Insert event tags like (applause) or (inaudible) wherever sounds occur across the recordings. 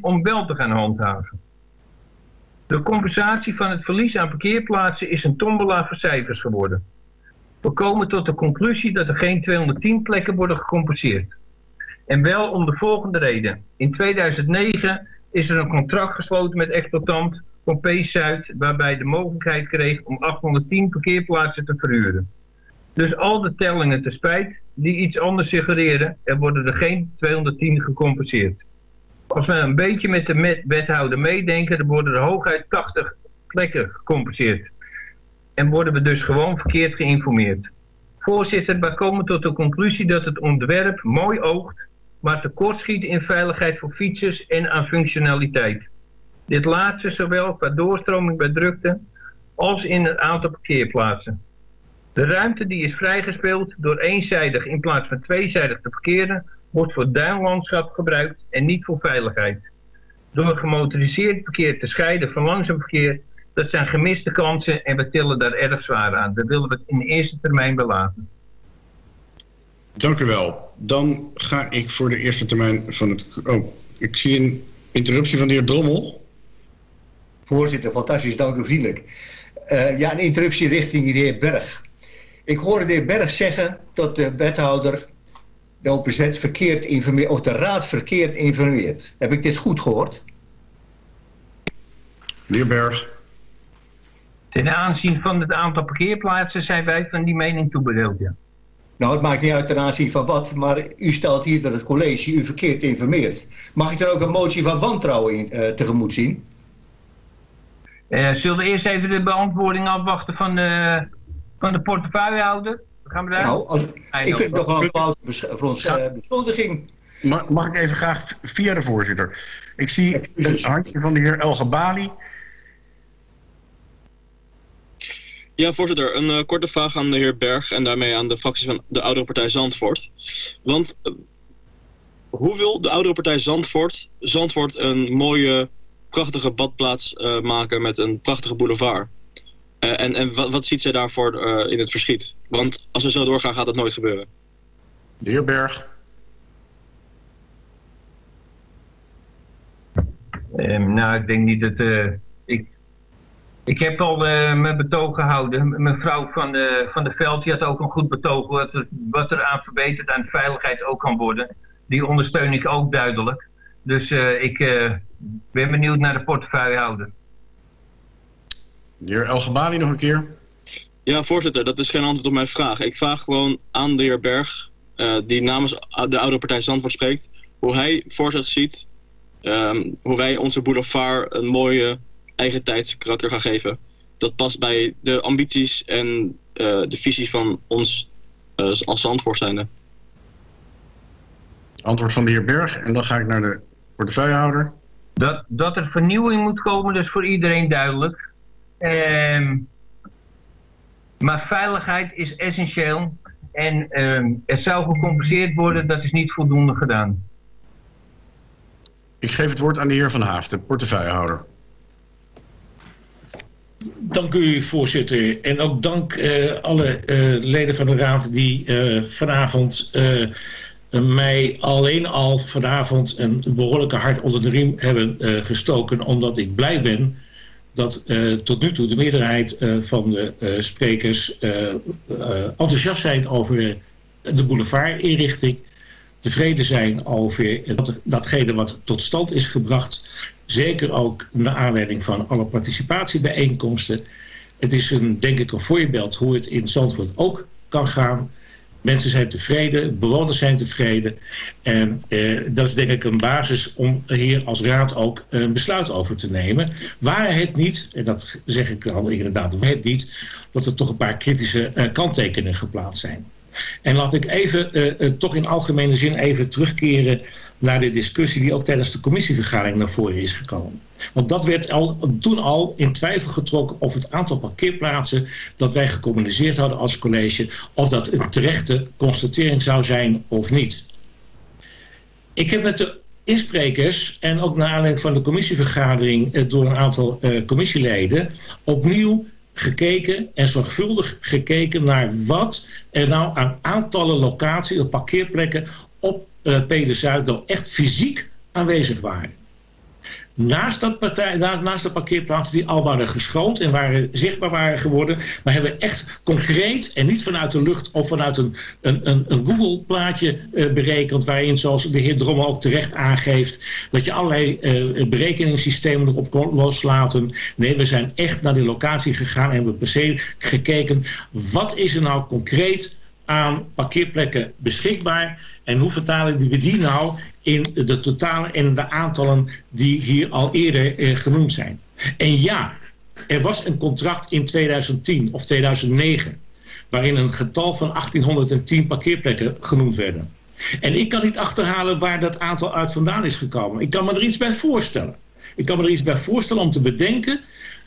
om wel te gaan handhaven. De compensatie van het verlies aan parkeerplaatsen is een tombola voor cijfers geworden. We komen tot de conclusie dat er geen 210 plekken worden gecompenseerd. En wel om de volgende reden. In 2009 is er een contract gesloten met Exploitant van P-Zuid... waarbij de mogelijkheid kreeg om 810 parkeerplaatsen te verhuren. Dus al de tellingen te spijt die iets anders suggereren... er worden er geen 210 gecompenseerd. Als we een beetje met de wethouder meedenken... dan worden er hooguit 80 plekken gecompenseerd. En worden we dus gewoon verkeerd geïnformeerd. Voorzitter, wij komen tot de conclusie dat het ontwerp mooi oogt maar tekortschiet in veiligheid voor fietsers en aan functionaliteit. Dit laatste zowel qua doorstroming bij drukte als in het aantal parkeerplaatsen. De ruimte die is vrijgespeeld door eenzijdig in plaats van tweezijdig te parkeren wordt voor duinlandschap gebruikt en niet voor veiligheid. Door gemotoriseerd verkeer te scheiden van langzaam verkeer, dat zijn gemiste kansen en we tillen daar erg zwaar aan. Dat willen we in de eerste termijn belaten. Dank u wel. Dan ga ik voor de eerste termijn van het... Oh, ik zie een interruptie van de heer Drommel. Voorzitter, fantastisch, dank u vriendelijk. Uh, ja, een interruptie richting de heer Berg. Ik hoorde de heer Berg zeggen dat de wethouder de OPZ verkeerd informeert, of de raad verkeerd informeert. Heb ik dit goed gehoord? Meneer Berg. Ten aanzien van het aantal parkeerplaatsen zijn wij van die mening toebedeeld, ja. Nou, het maakt niet uit ten aanzien van wat, maar u stelt hier dat het college u verkeerd informeert. Mag ik er ook een motie van wantrouwen in, uh, tegemoet zien? Uh, zullen we eerst even de beantwoording afwachten van de, van de portefeuillehouder? Gaan we daar? Nou, als, ik vind het toch wel een fout voor ons uh, beschuldiging. Mag, mag, ik even graag via de voorzitter? Ik zie een handje van de heer El Bali. Ja, voorzitter. Een uh, korte vraag aan de heer Berg en daarmee aan de fractie van de oudere partij Zandvoort. Want uh, hoe wil de oudere partij Zandvoort Zandvoort een mooie, prachtige badplaats uh, maken met een prachtige boulevard? en en wat, wat ziet zij daarvoor in het verschiet? Want als we zo doorgaan gaat dat nooit gebeuren. De heer Berg. Um, nou, ik denk niet dat... ik ik heb al uh, mijn betoog gehouden. Mevrouw van de, van de Veld die had ook een goed betoog wat er, wat er aan verbeterd aan veiligheid ook kan worden. Die ondersteun ik ook duidelijk. Dus uh, ik uh, ben benieuwd naar de portefeuillehouder. De heer Elgebali nog een keer. Ja, voorzitter, dat is geen antwoord op mijn vraag. Ik vraag gewoon aan de heer Berg, die namens de oude partij Zandvoort spreekt, hoe hij voor zich ziet, um, hoe wij onze boulevard een mooie eigen tijds karakter gaan geven. Dat past bij de ambities en uh, de visie van ons uh, als zandvoorstijnen. Antwoord van de heer Berg. En dan ga ik naar de portefeuillehouder. Dat, dat er vernieuwing moet komen, dat is voor iedereen duidelijk. Ehm, maar veiligheid is essentieel. En ehm, er zou gecompenseerd worden, dat is niet voldoende gedaan. Ik geef het woord aan de heer Van Haaf, de portefeuillehouder. Dank u, voorzitter. En ook dank uh, alle uh, leden van de raad die uh, vanavond mij alleen al vanavond een behoorlijke hart onder de riem hebben gestoken. Omdat ik blij ben dat tot nu toe de meerderheid van de sprekers enthousiast zijn over de boulevardinrichting tevreden zijn over datgene wat tot stand is gebracht. Zeker ook naar aanleiding van alle participatiebijeenkomsten. Het is een, denk ik een voorbeeld hoe het in Zandvoort ook kan gaan. Mensen zijn tevreden, bewoners zijn tevreden. En eh, dat is denk ik een basis om hier als raad ook een besluit over te nemen. Waar het niet, en dat zeg ik dan inderdaad, waar het niet, dat er toch een paar kritische uh, kanttekeningen geplaatst zijn. En laat ik even, uh, uh, toch in algemene zin even terugkeren naar de discussie die ook tijdens de commissievergadering naar voren is gekomen. Want dat werd al, toen al in twijfel getrokken of het aantal parkeerplaatsen dat wij gecommuniceerd hadden als college, of dat een terechte constatering zou zijn of niet. Ik heb met de insprekers en ook naar aanleiding van de commissievergadering uh, door een aantal commissieleden opnieuw gekeken en zorgvuldig gekeken naar wat er nou aan aantallen locaties, parkeerplekken op uh, Pede Zuid nou echt fysiek aanwezig waren. Naast, dat de parkeerplaatsen die al waren geschoond en waren, zichtbaar waren geworden. Maar hebben we echt concreet en niet vanuit de lucht of vanuit een, een, een, een Google-plaatje uh, berekend. Waarin, zoals de heer Drommel ook terecht aangeeft, dat je allerlei uh, berekeningssystemen erop kon loslaten. Nee, we zijn echt naar die locatie gegaan en hebben per se gekeken. Wat is er nou concreet aan parkeerplekken beschikbaar? En hoe vertalen we die nou in de totale en de aantallen die hier al eerder eh, genoemd zijn. En ja, er was een contract in 2010 of 2009 waarin een getal van 1810 parkeerplekken genoemd werden. En ik kan niet achterhalen waar dat aantal uit vandaan is gekomen. Ik kan me er iets bij voorstellen. Ik kan me er iets bij voorstellen om te bedenken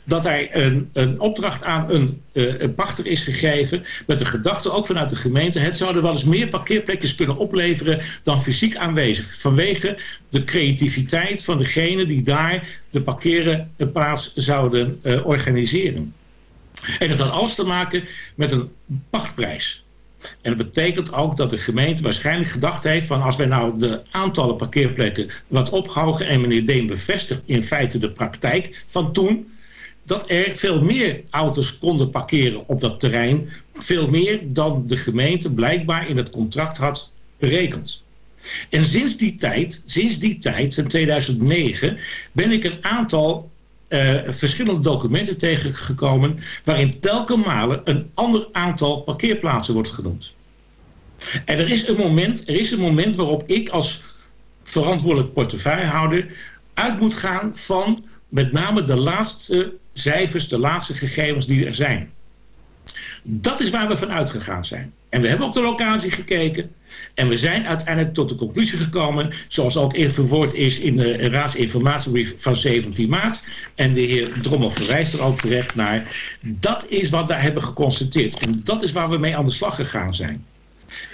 dat er een, een opdracht aan een, uh, een pachter is gegeven met de gedachte, ook vanuit de gemeente, het zouden wel eens meer parkeerplekjes kunnen opleveren dan fysiek aanwezig. Vanwege de creativiteit van degene die daar de parkeerplaats zouden uh, organiseren. En dat had alles te maken met een pachtprijs. En dat betekent ook dat de gemeente waarschijnlijk gedacht heeft van als wij nou de aantallen parkeerplekken wat ophogen en meneer Deen bevestigt in feite de praktijk van toen, dat er veel meer auto's konden parkeren op dat terrein. Veel meer dan de gemeente blijkbaar in het contract had berekend. En sinds die tijd, sinds die tijd, van 2009, ben ik een aantal uh, verschillende documenten tegengekomen waarin telkens malen een ander aantal parkeerplaatsen wordt genoemd. En er is een moment, er is een moment waarop ik als verantwoordelijk portefeuillehouder uit moet gaan van met name de laatste cijfers, de laatste gegevens die er zijn. Dat is waar we van uitgegaan zijn. En we hebben op de locatie gekeken. En we zijn uiteindelijk tot de conclusie gekomen, zoals ook verwoord is in de raadsinformatiebrief van 17 maart. En de heer Drommel verwijst er ook terecht naar. Dat is wat wij hebben geconstateerd. En dat is waar we mee aan de slag gegaan zijn.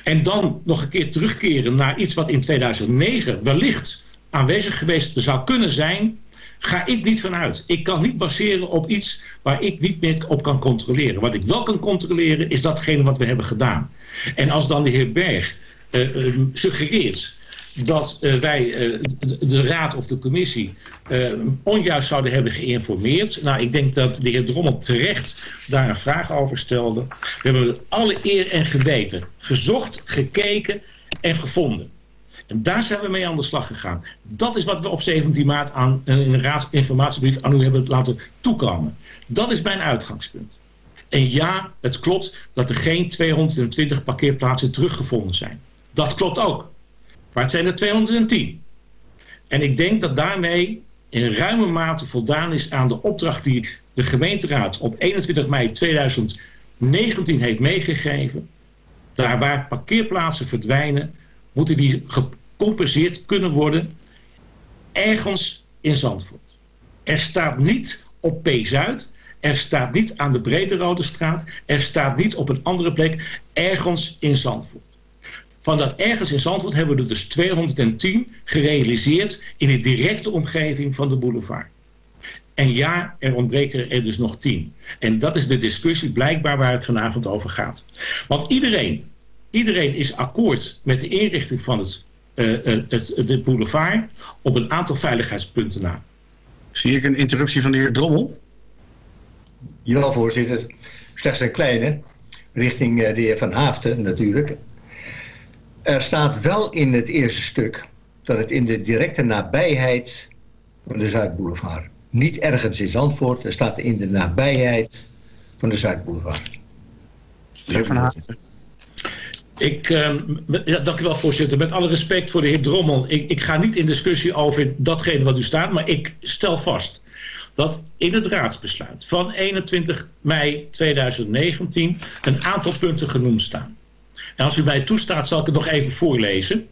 En dan nog een keer terugkeren naar iets wat in 2009 wellicht aanwezig geweest zou kunnen zijn ga ik niet vanuit. Ik kan niet baseren op iets waar ik niet meer op kan controleren. Wat ik wel kan controleren is datgene wat we hebben gedaan. En als dan de heer Berg uh, uh, suggereert dat uh, wij de raad of de commissie onjuist zouden hebben geïnformeerd. Nou, ik denk dat de heer Drommel terecht daar een vraag over stelde. We hebben alle eer en geweten gezocht, gekeken en gevonden. En daar zijn we mee aan de slag gegaan. Dat is wat we op 17 maart aan, een raadsinformatiebrief aan u hebben laten toekomen. Dat is mijn uitgangspunt. En ja, het klopt dat er geen 220 parkeerplaatsen teruggevonden zijn. Dat klopt ook. Maar het zijn er 210. En ik denk dat daarmee in ruime mate voldaan is aan de opdracht die de gemeenteraad op 21 mei 2019 heeft meegegeven. Daar waar parkeerplaatsen verdwijnen, moeten die gecompenseerd kunnen worden ergens in Zandvoort. Er staat niet op P-Zuid, er staat niet aan de Brede Rode Straat, er staat niet op een andere plek, ergens in Zandvoort. Van dat ergens in Zandvoort hebben we er dus 210 gerealiseerd in de directe omgeving van de boulevard. En ja, er ontbreken er dus nog 10. En dat is de discussie blijkbaar waar het vanavond over gaat. Want iedereen Iedereen is akkoord met de inrichting van het, uh, het, de boulevard op een aantal veiligheidspunten na. Zie ik een interruptie van de heer Drommel? Ja, voorzitter. Slechts een kleine, richting de heer Van Haafden natuurlijk. Er staat wel in het eerste stuk dat het in de directe nabijheid van de Zuidboulevard. Niet ergens in Zandvoort, er staat in de nabijheid van de Zuidboulevard. De heer Van Haafden. Ik, uh, ja, dank u wel voorzitter. Met alle respect voor de heer Drommel. Ik, ik ga niet in discussie over datgene wat u staat. Maar ik stel vast dat in het raadsbesluit van 21 mei 2019 een aantal punten genoemd staan. En als u mij toestaat zal ik het nog even voorlezen.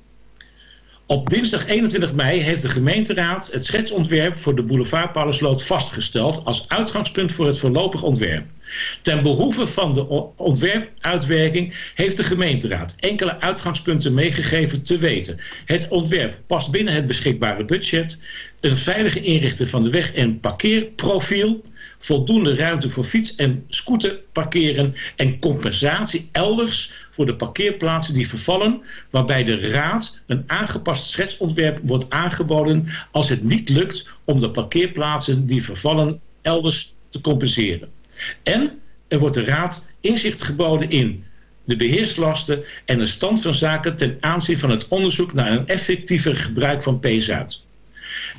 Op dinsdag 21 mei heeft de gemeenteraad het schetsontwerp voor de boulevard Paulusloot vastgesteld als uitgangspunt voor het voorlopig ontwerp. Ten behoeve van de ontwerpuitwerking heeft de gemeenteraad enkele uitgangspunten meegegeven te weten. Het ontwerp past binnen het beschikbare budget, een veilige inrichting van de weg en parkeerprofiel, voldoende ruimte voor fiets- en scooter parkeren en compensatie elders voor de parkeerplaatsen die vervallen, waarbij de raad een aangepast schetsontwerp wordt aangeboden als het niet lukt om de parkeerplaatsen die vervallen elders te compenseren. En er wordt de raad inzicht geboden in de beheerslasten en de stand van zaken ten aanzien van het onderzoek naar een effectiever gebruik van P-Zuid.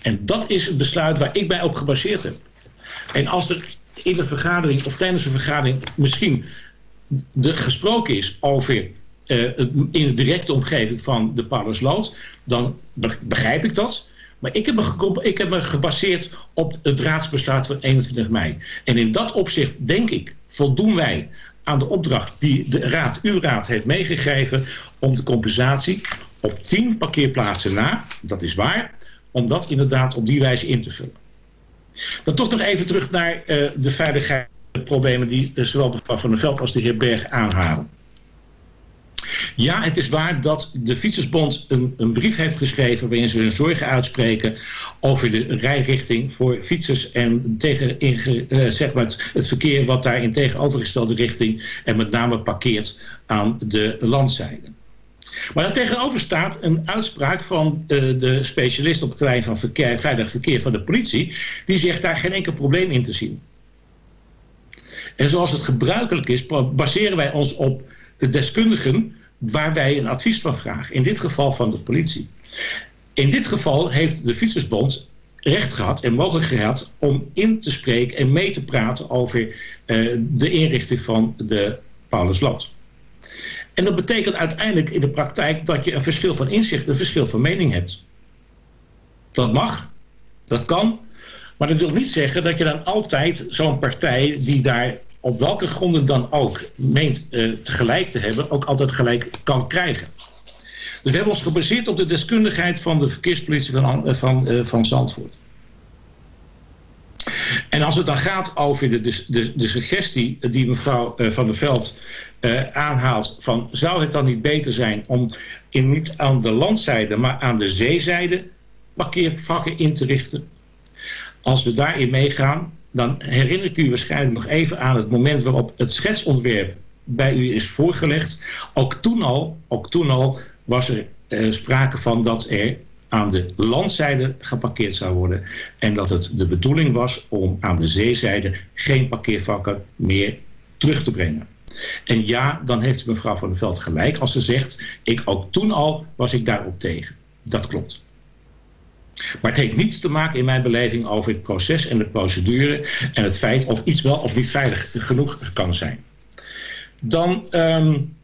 En dat is het besluit waar ik mij op gebaseerd heb. En als er in de vergadering of tijdens een vergadering misschien de, gesproken is over uh, in de directe omgeving van de Paulusloot, dan begrijp ik dat. Maar ik heb, me ik heb me gebaseerd op het raadsbesluit van 21 mei. En in dat opzicht denk ik, voldoen wij aan de opdracht die de raad, uw raad heeft meegegeven om de compensatie op 10 parkeerplaatsen na, dat is waar, om dat inderdaad op die wijze in te vullen. Dan toch nog even terug naar uh, de veiligheidsproblemen die uh, zowel mevrouw Van der Veld als de heer Berg aanhalen. Ja, het is waar dat de Fietsersbond een, een, brief heeft geschreven waarin ze hun zorgen uitspreken over de rijrichting voor fietsers en tegen uh, zeg maar het, verkeer wat daar in tegenovergestelde richting en met name parkeert aan de landzijde. Maar daartegenover staat een uitspraak van uh, de specialist op het terrein van verkeer, veilig verkeer van de politie. Die zegt daar geen enkel probleem in te zien. En zoals het gebruikelijk is, baseren wij ons op de deskundigen waar wij een advies van vragen. In dit geval van de politie. In dit geval heeft de Fietsersbond recht gehad en mogelijk gehad om in te spreken en mee te praten over uh, de inrichting van de Paulusland. En dat betekent uiteindelijk in de praktijk dat je een verschil van inzicht, een verschil van mening hebt. Dat mag, dat kan, maar dat wil niet zeggen dat je dan altijd zo'n partij die daar op welke gronden dan ook meent uh, tegelijk te hebben, ook altijd gelijk kan krijgen. Dus we hebben ons gebaseerd op de deskundigheid van de verkeerspolitie van, uh, van, uh, van Zandvoort. En als het dan gaat over de, de, de suggestie die mevrouw Van der Veld aanhaalt van zou het dan niet beter zijn om in, niet aan de landzijde maar aan de zeezijde parkeervakken in te richten. Als we daarin meegaan, dan herinner ik u waarschijnlijk nog even aan het moment waarop het schetsontwerp bij u is voorgelegd. Ook toen al, ook toen al was er uh, sprake van dat er aan de landzijde geparkeerd zou worden. En dat het de bedoeling was om aan de zeezijde geen parkeervakken meer terug te brengen. En ja, dan heeft mevrouw van der Veld gelijk als ze zegt... ik ook toen al was ik daarop tegen. Dat klopt. Maar het heeft niets te maken in mijn beleving over het proces en de procedure... en het feit of iets wel of niet veilig genoeg kan zijn. Dan... Um,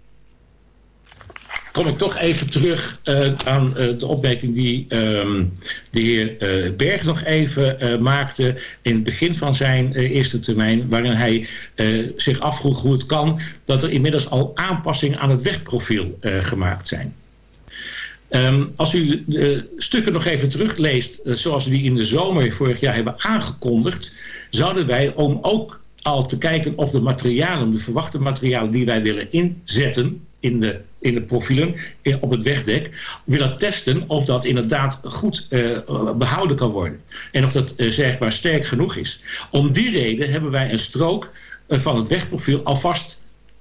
kom ik toch even terug uh, aan uh, de opmerking die um, de heer uh, Berg nog even maakte in het begin van zijn eerste termijn, waarin hij zich afvroeg hoe het kan dat er inmiddels al aanpassingen aan het wegprofiel gemaakt zijn. Um, als u de, stukken nog even terugleest, zoals we die in de zomer vorig jaar hebben aangekondigd, zouden wij om ook al te kijken of de materialen, de verwachte materialen die wij willen inzetten in de, in de profielen in, op het wegdek willen testen of dat inderdaad goed uh, behouden kan worden. En of dat uh, zeg maar sterk genoeg is. Om die reden hebben wij een strook van het wegprofiel alvast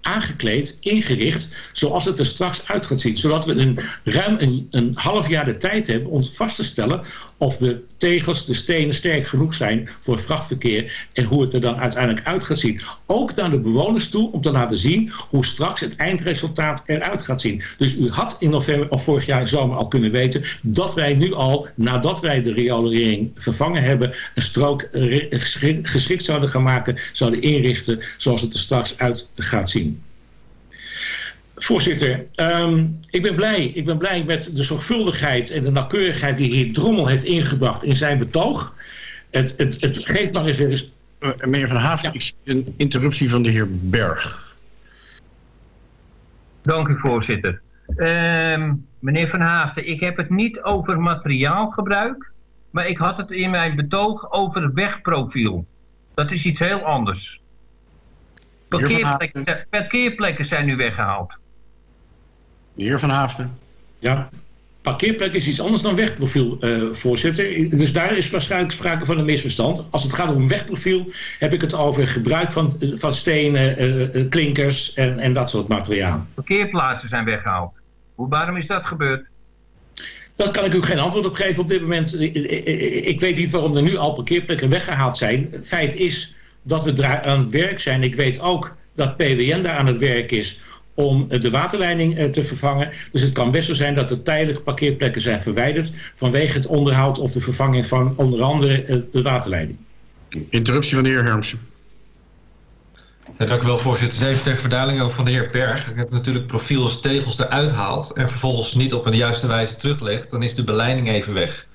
aangekleed, ingericht, zoals het er straks uit gaat zien. Zodat we een, ruim een, een half jaar de tijd hebben om vast te stellen of de tegels, de stenen sterk genoeg zijn voor vrachtverkeer en hoe het er dan uiteindelijk uit gaat zien. Ook naar de bewoners toe om te laten zien hoe straks het eindresultaat eruit gaat zien. Dus u had in november of vorig jaar zomer al kunnen weten dat wij nu al, nadat wij de riolering vervangen hebben, een strook geschikt zouden gaan maken, zouden inrichten zoals het er straks uit gaat zien. Voorzitter, um, ik, ben blij, ik ben blij met de zorgvuldigheid en de nauwkeurigheid die heer Drommel heeft ingebracht in zijn betoog. Het, het, het geeft maar eens weer eens... Uh, meneer Van Haafd, ja. ik zie een interruptie van de heer Berg. Dank u voorzitter. Uh, meneer Van Haafden, ik heb het niet over materiaalgebruik, maar ik had het in mijn betoog over wegprofiel. Dat is iets heel anders. Parkeerplekken zijn nu weggehaald. De heer Van Haafden. Ja, parkeerplek is iets anders dan wegprofiel, eh, voorzitter. Dus daar is waarschijnlijk sprake van een misverstand. Als het gaat om wegprofiel, heb ik het over gebruik van, van stenen, eh, eh, klinkers en, en dat soort materiaal. Parkeerplaatsen zijn weggehaald. Hoe, waarom is dat gebeurd? Daar kan ik u geen antwoord op geven op dit moment. Ik weet niet waarom er nu al parkeerplekken weggehaald zijn. Feit is dat we daar aan het werk zijn. Ik weet ook dat PWN daar aan het werk is om de waterleiding eh, te vervangen. Dus het kan best zo zijn dat er tijdelijk parkeerplekken zijn verwijderd... vanwege het onderhoud of de vervanging van onder andere eh, de waterleiding. Interruptie van de heer Hermsen. Ja, dank u wel, voorzitter. Dus even ter verduidelijking over van de heer Berg. Ik heb natuurlijk profiel als tegels eruit haalt en vervolgens niet op een juiste wijze teruglegt, dan is de beleiding even weg.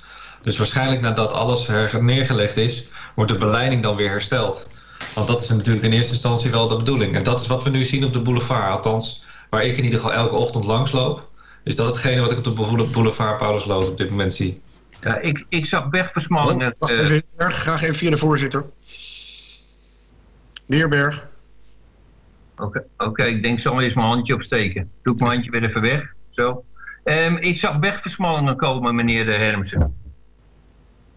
Dus waarschijnlijk nadat alles neergelegd is, wordt de beleiding dan weer hersteld. Want dat is natuurlijk in eerste instantie wel de bedoeling. En dat is wat we nu zien op de boulevard. Althans, waar ik in ieder geval elke ochtend langsloop. Is dat hetgene wat ik op de boule- boulevard Paulusloot op dit moment zie. Ja, ik, ik zag wegversmallingen. Wacht eh, Berg. Graag even via de voorzitter. De heer Berg. Oké, oké, ik denk zo eens mijn handje opsteken. Doe ik mijn handje weer even weg. Zo. Ehm, ik zag wegversmallingen komen, meneer de Hermsen.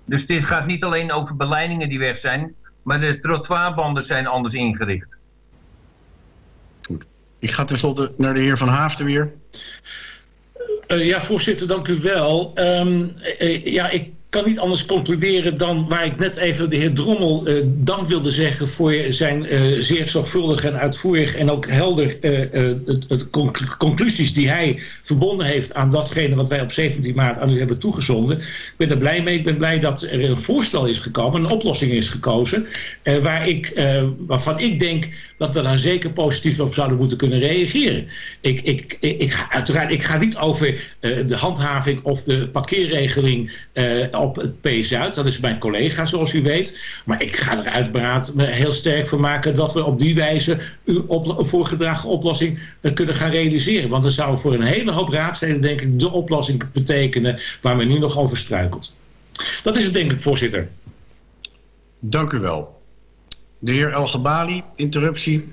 Dus dit gaat niet alleen over beleidingen die weg zijn, maar de trottoirbanden zijn anders ingericht. Ik ga tenslotte naar de heer Van Haafden weer. Eh, ja, voorzitter, dank u wel. Ehm, eh, ja, ik kan niet anders concluderen dan waar ik net even de heer Drommel eh, dank wilde zeggen voor zijn eh, zeer zorgvuldig en uitvoerig en ook helder eh, het, het conc- conclusies die hij verbonden heeft aan datgene wat wij op 17 maart aan u hebben toegezonden. Ik ben er blij mee. Ik ben blij dat er een voorstel is gekomen, een oplossing is gekozen, waar ik, waarvan ik denk dat we daar zeker positief op zouden moeten kunnen reageren. Ik, ik, ik, ga, uiteraard, ik ga niet over de handhaving of de parkeerregeling op het P-Zuid. Dat is mijn collega, zoals u weet. Maar ik ga er uiteraard me heel sterk voor maken dat we op die wijze uw oplo- voorgedragen oplossing eh, kunnen gaan realiseren. Want dat zou voor een hele hoop raadsleden, denk ik, de oplossing betekenen waar men nu nog over struikelt. Dat is het, denk ik, voorzitter. Dank u wel. De heer El Gabali, interruptie.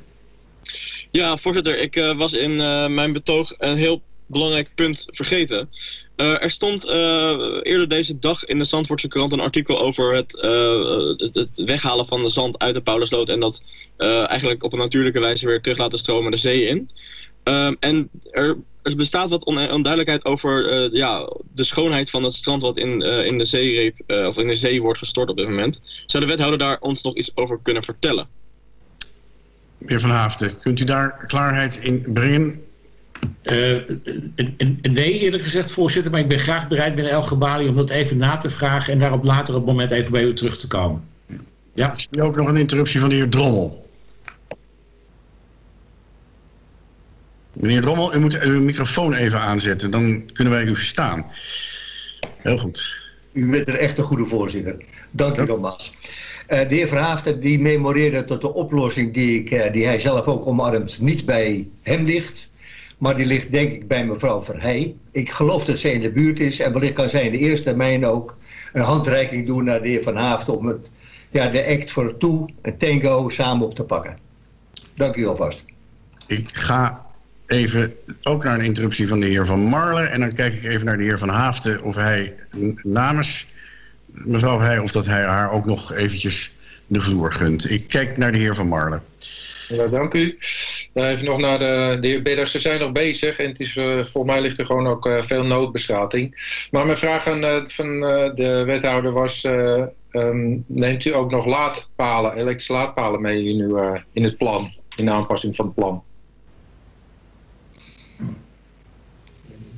Ja, voorzitter, ik eh, was in eh, mijn betoog een heel belangrijk punt vergeten. Eh, er stond eh, eerder deze dag in de Zandvoortse krant een artikel over het, eh, het, weghalen van de zand uit de Paulusloot en dat eigenlijk op een natuurlijke wijze weer terug laten stromen de zee in. Ehm, en er, er bestaat wat on- onduidelijkheid over ja, de schoonheid van het strand wat in, in de zeereep eh, of in de zee wordt gestort op dit moment. Zou de wethouder daar ons nog iets over kunnen vertellen? Meneer Van Haafden, kunt u daar klaarheid in brengen? Eh, en- nee, eerlijk gezegd, voorzitter, maar ik ben graag bereid binnen El Gebali om dat even na te vragen en daar op later op moment even bij u terug te komen. Ja, Ik zie ook nog een interruptie van de heer Drommel. Meneer Drommel, u moet uw microfoon even aanzetten, dan kunnen wij u verstaan. Heel goed. U bent een echte goede voorzitter. Dank u nogmaals. Eh, de heer Verhaafden die memoreerde tot de oplossing die, ik, die hij zelf ook omarmt niet bij hem ligt. Maar die ligt denk ik bij mevrouw Verheij. Ik geloof dat zij in de buurt is. En wellicht kan zij in de eerste termijn ook een handreiking doen naar de heer Van Haafden... om het, ja, de act voor toe en tango samen op te pakken. Dank u alvast. Ik ga even ook naar een interruptie van de heer Van Marlen. En dan kijk ik even naar de heer Van Haafden of hij namens mevrouw Verheij... of dat hij haar ook nog eventjes de vloer gunt. Ik kijk naar de heer Van Marlen. Ja, dank u. Dan even nog naar de, de heer Berg. Ze zijn nog bezig en het is, eh, volgens mij ligt er gewoon ook eh, veel noodbestrating. Maar mijn vraag aan eh, van eh, de wethouder was... eh, ehm, neemt u ook nog laadpalen, elektrische laadpalen mee in, uw, eh, in het plan? In de aanpassing van het plan?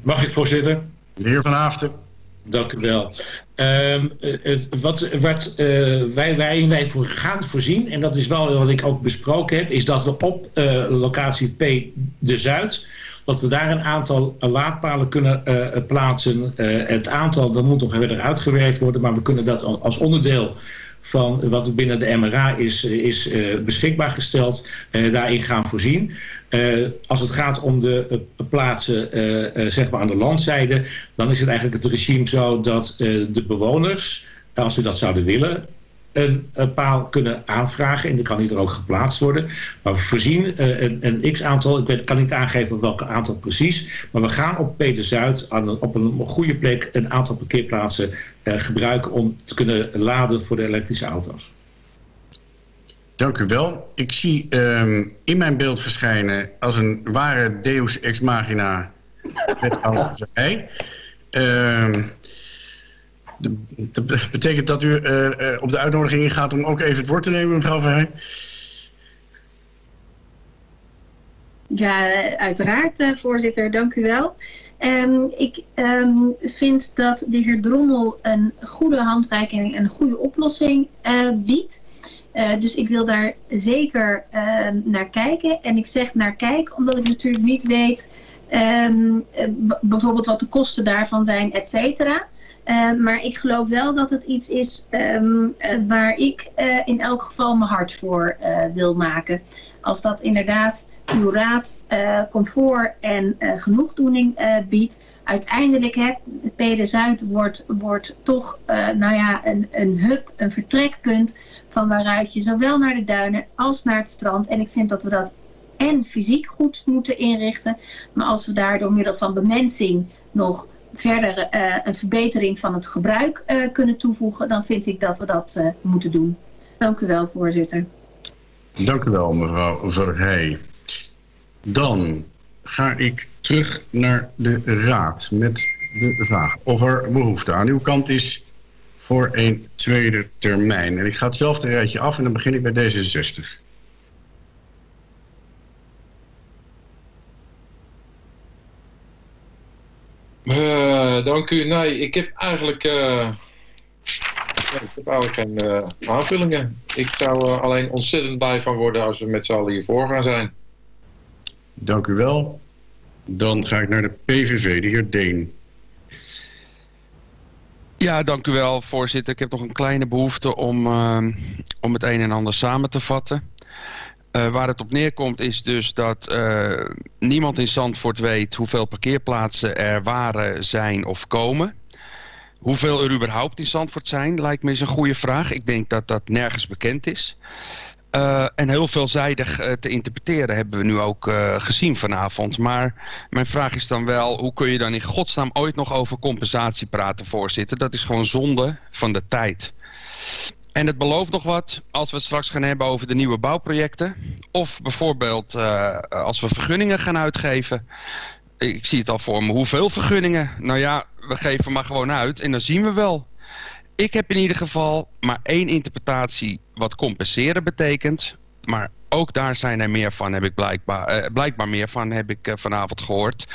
mag ik, voorzitter? De heer Van Haafden. Dank u wel. Ehm, eh, het, wat wat eh, wij, wij, wij voor gaan voorzien, en dat is wel wat ik ook besproken heb, is dat we op eh, locatie P de Zuid, dat we daar een aantal laadpalen kunnen eh, plaatsen. Eh, het aantal, dat moet nog verder uitgewerkt worden, maar we kunnen dat al- als onderdeel van wat binnen de MRA is, is eh, beschikbaar gesteld, eh, daarin gaan voorzien. Eh, als het gaat om de eh, plaatsen eh, zeg maar aan de landzijde, dan is het eigenlijk het regime zo dat de bewoners, als ze dat zouden willen, een, paal kunnen aanvragen en die kan hier ook geplaatst worden. Maar we voorzien een, een x-aantal, ik weet, kan niet aangeven welke aantal precies, maar we gaan op Peter Zuid aan op een goede plek een aantal parkeerplaatsen gebruiken om te kunnen laden voor de elektrische auto's. Dank u wel. Ik zie um, in mijn beeld verschijnen als een ware deus ex machina met hij. Um, dat betekent dat u uh, uh, op de uitnodiging ingaat om ook even het woord te nemen, mevrouw Verheij? Ja, uiteraard, uh, voorzitter. Dank u wel. Um, ik um, vind dat de heer Drommel een goede handreiking en een goede oplossing biedt. Uh, dus ik wil daar zeker uh, naar kijken. En ik zeg naar kijken omdat ik natuurlijk niet weet um, bijvoorbeeld wat de kosten daarvan zijn, et cetera. Uh, maar ik geloof wel dat het iets is uh, waar ik in elk geval mijn hart voor wil maken. Als dat inderdaad uw raad comfort en genoegdoening biedt. Uiteindelijk, hè, Pede Zuid wordt, wordt toch nou ja, een, een hub, een vertrekpunt van waaruit je zowel naar de duinen als naar het strand. En ik vind dat we dat en fysiek goed moeten inrichten. Maar als we daar door middel van bemensing nog verder uh, een verbetering van het gebruik uh, kunnen toevoegen, dan vind ik dat we dat uh, moeten doen. Dank u wel, voorzitter. Dank u wel, mevrouw Verheij. Dan ga ik terug naar de raad met de vraag of er behoefte aan uw kant is voor een tweede termijn. En ik ga hetzelfde rijtje af en dan begin ik bij D66. Uh, dank u. Nee, ik heb eigenlijk, uh, ik heb eigenlijk geen uh, aanvullingen. Ik zou alleen ontzettend blij van worden als we met z'n allen hiervoor gaan zijn. Dank u wel. Dan ga ik naar de PVV, de heer Deen. Ja, dank u wel, voorzitter. Ik heb nog een kleine behoefte om, om het een en ander samen te vatten. Uh, waar het op neerkomt is dus dat uh, niemand in Zandvoort weet hoeveel parkeerplaatsen er waren, zijn of komen. Hoeveel er überhaupt in Zandvoort zijn, lijkt me eens een goede vraag. Ik denk dat dat nergens bekend is. Uh, en heel veelzijdig te interpreteren hebben we nu ook gezien vanavond. Maar mijn vraag is dan wel, hoe kun je dan in godsnaam ooit nog over compensatie praten, voorzitter? Dat is gewoon zonde van de tijd. En het belooft nog wat als we het straks gaan hebben over de nieuwe bouwprojecten. Of bijvoorbeeld als we vergunningen gaan uitgeven. Ik zie het al voor me. Hoeveel vergunningen? Nou ja, we geven maar gewoon uit en dan zien we wel. Ik heb in ieder geval maar één interpretatie wat compenseren betekent. Maar ook daar zijn er meer van, heb ik blijkbaar, uh, blijkbaar meer van, heb ik uh, vanavond gehoord.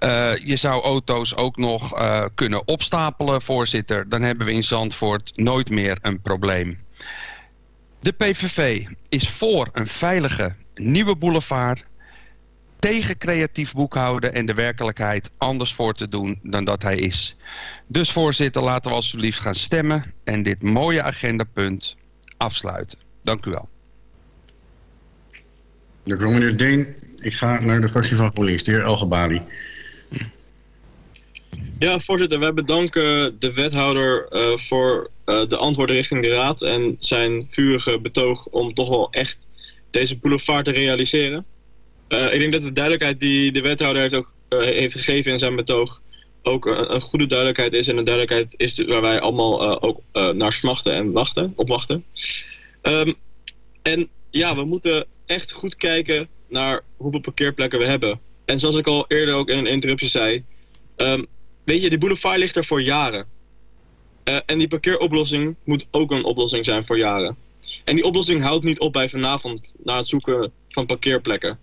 Uh, je zou auto's ook nog kunnen opstapelen, voorzitter. Dan hebben we in Zandvoort nooit meer een probleem. De PVV is voor een veilige nieuwe boulevard tegen creatief boekhouden en de werkelijkheid anders voor te doen dan dat hij is. Dus voorzitter, laten we alsjeblieft gaan stemmen en dit mooie agendapunt afsluiten. Dank u wel. Dank u wel, meneer Deen. Ik ga naar de fractie van GroenLinks, de heer Elgebali. Ja, voorzitter, wij bedanken de wethouder uh, voor uh, de antwoorden richting de raad en zijn vurige betoog om toch wel echt deze boulevard te realiseren. Uh, ik denk dat de duidelijkheid die de wethouder heeft, ook, heeft gegeven in zijn betoog ook een goede duidelijkheid is en een duidelijkheid is waar wij allemaal ook naar smachten en wachten, op wachten. Um, en ja, we moeten echt goed kijken naar hoeveel parkeerplekken we hebben. En zoals ik al eerder ook in een interruptie zei... Um, weet je, die boulevard ligt er voor jaren. En die parkeeroplossing moet ook een oplossing zijn voor jaren. En die oplossing houdt niet op bij vanavond naar het zoeken van parkeerplekken.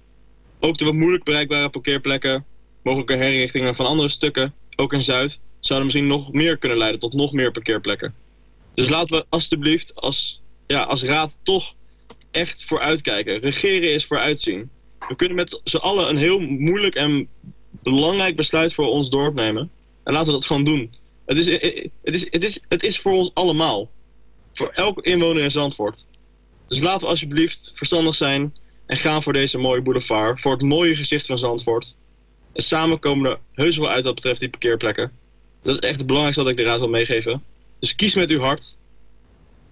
Ook de wat moeilijk bereikbare parkeerplekken, mogelijke herinrichtingen van andere stukken, ook in Zuid, zouden misschien nog meer kunnen leiden tot nog meer parkeerplekken. Dus laten we alstublieft als, ja, als raad toch echt vooruitkijken. Regeren is vooruitzien. We kunnen met z'n allen een heel moeilijk en belangrijk besluit voor ons dorp nemen. En laten we dat gewoon doen. Het is, het is, het is, het is voor ons allemaal. Voor elke inwoner in Zandvoort. Dus laten we alsjeblieft verstandig zijn en gaan voor deze mooie boulevard. Voor het mooie gezicht van Zandvoort. En samen komen er heus wel uit wat betreft die parkeerplekken. Dat is echt het belangrijkste wat ik de raad wil meegeven. Dus kies met uw hart.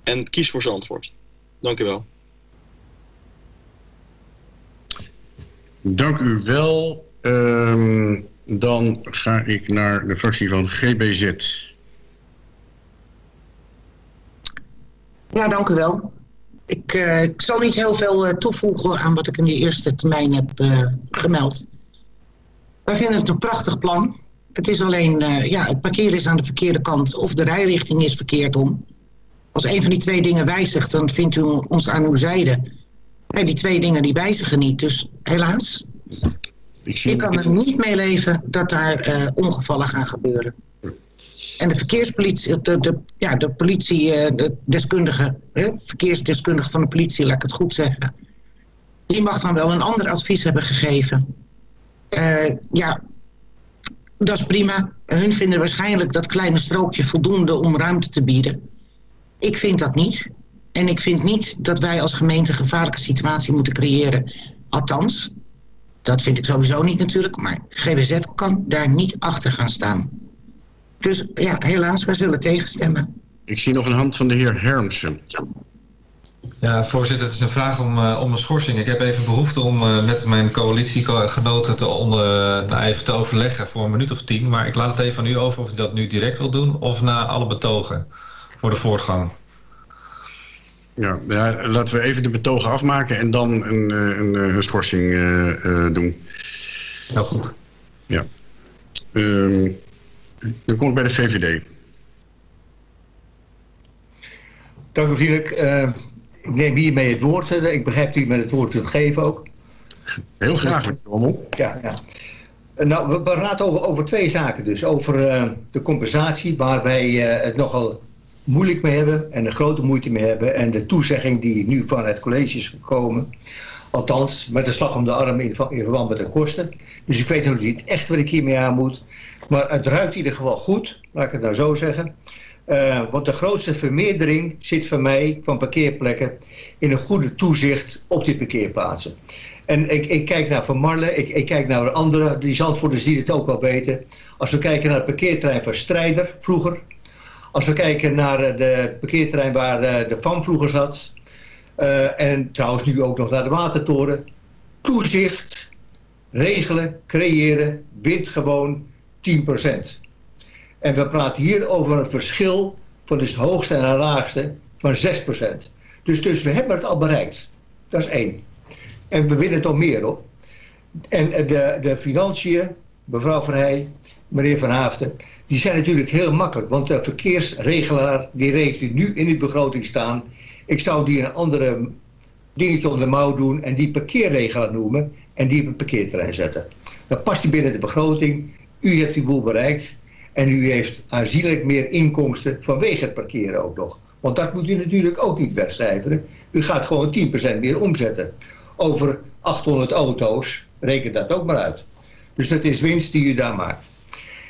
En kies voor Zandvoort. Dank u wel. Dank u wel. Ehm, dan ga ik naar de fractie van GBZ. Ja, dank u wel. Ik, uh, ik zal niet heel veel uh, toevoegen aan wat ik in de eerste termijn heb uh, gemeld. Wij vinden het een prachtig plan. Het is alleen, ja, het parkeren is aan de verkeerde kant of de rijrichting is verkeerd om. Als een van die twee dingen wijzigt, dan vindt u ons aan uw zijde. Nee, die twee dingen die wijzigen niet, dus helaas. Ik, zie... ik kan er niet mee leven dat daar ongevallen gaan gebeuren. En de verkeerspolitie, de, de, ja, de politie, de deskundige, hè, verkeersdeskundige van de politie, laat ik het goed zeggen. Die mag dan wel een ander advies hebben gegeven. Uh, ja, dat is prima. Hun vinden waarschijnlijk dat kleine strookje voldoende om ruimte te bieden. Ik vind dat niet. En ik vind niet dat wij als gemeente een gevaarlijke situatie moeten creëren. Althans, dat vind ik sowieso niet natuurlijk. Maar GWZ kan daar niet achter gaan staan. Dus ja, helaas, wij zullen tegenstemmen. Ik zie nog een hand van de heer Hermsen. Ja, voorzitter, het is een vraag om, uh, om een schorsing. Ik heb even behoefte om uh, met mijn coalitiegenoten te onder, uh, nou even te overleggen voor een minuut of tien. Maar ik laat het even aan u over of u dat nu direct wil doen of na alle betogen voor de voortgang. Ja, ja laten we even de betogen afmaken en dan een, een, een schorsing doen. Heel goed. Ja. Um, dan kom ik bij de VVD. Dank u vriendelijk. Uh, ik neem hiermee het woord. Ik begrijp dat u met het woord wilt geven ook. Heel graag, meneer Rommel. Ja, ja. Nou, we praten over, over twee zaken dus. Over uh, de compensatie, waar wij uh, het nogal moeilijk mee hebben en een grote moeite mee hebben. En de toezegging die nu van het college is gekomen. Althans, met de slag om de arm in, in verband met de kosten. Dus ik weet nog niet echt wat ik hiermee aan moet. Maar het ruikt in ieder geval goed, laat ik het nou zo zeggen. Uh, want de grootste vermeerdering zit voor mij van parkeerplekken in een goede toezicht op die parkeerplaatsen. En ik, ik kijk naar Van Marle, ik, ik kijk naar andere, die Zandvoorters die het ook wel weten. Als we kijken naar het parkeerterrein van Strijder vroeger. Als we kijken naar de parkeerterrein waar de, de FAM vroeger zat. En trouwens nu ook nog naar de Watertoren. Toezicht, regelen, creëren, wint gewoon 10%. En we praten hier over een verschil van het hoogste en het laagste van 6%. Dus, dus we hebben het al bereikt. Dat is één. En we willen toch meer op. En de, de financiën, mevrouw Verheij, meneer Van Haafden, die zijn natuurlijk heel makkelijk. Want de verkeersregelaar, die heeft u nu in de begroting staan. Ik zou die een andere dingetje onder de mouw doen en die parkeerregelaar noemen en die op een parkeerterrein zetten. Dan past die binnen de begroting. U heeft uw boel bereikt. En u heeft aanzienlijk meer inkomsten vanwege het parkeren ook nog. Want dat moet u natuurlijk ook niet wegcijferen. U gaat gewoon 10% meer omzetten. Over 800 auto's, reken dat ook maar uit. Dus dat is winst die u daar maakt.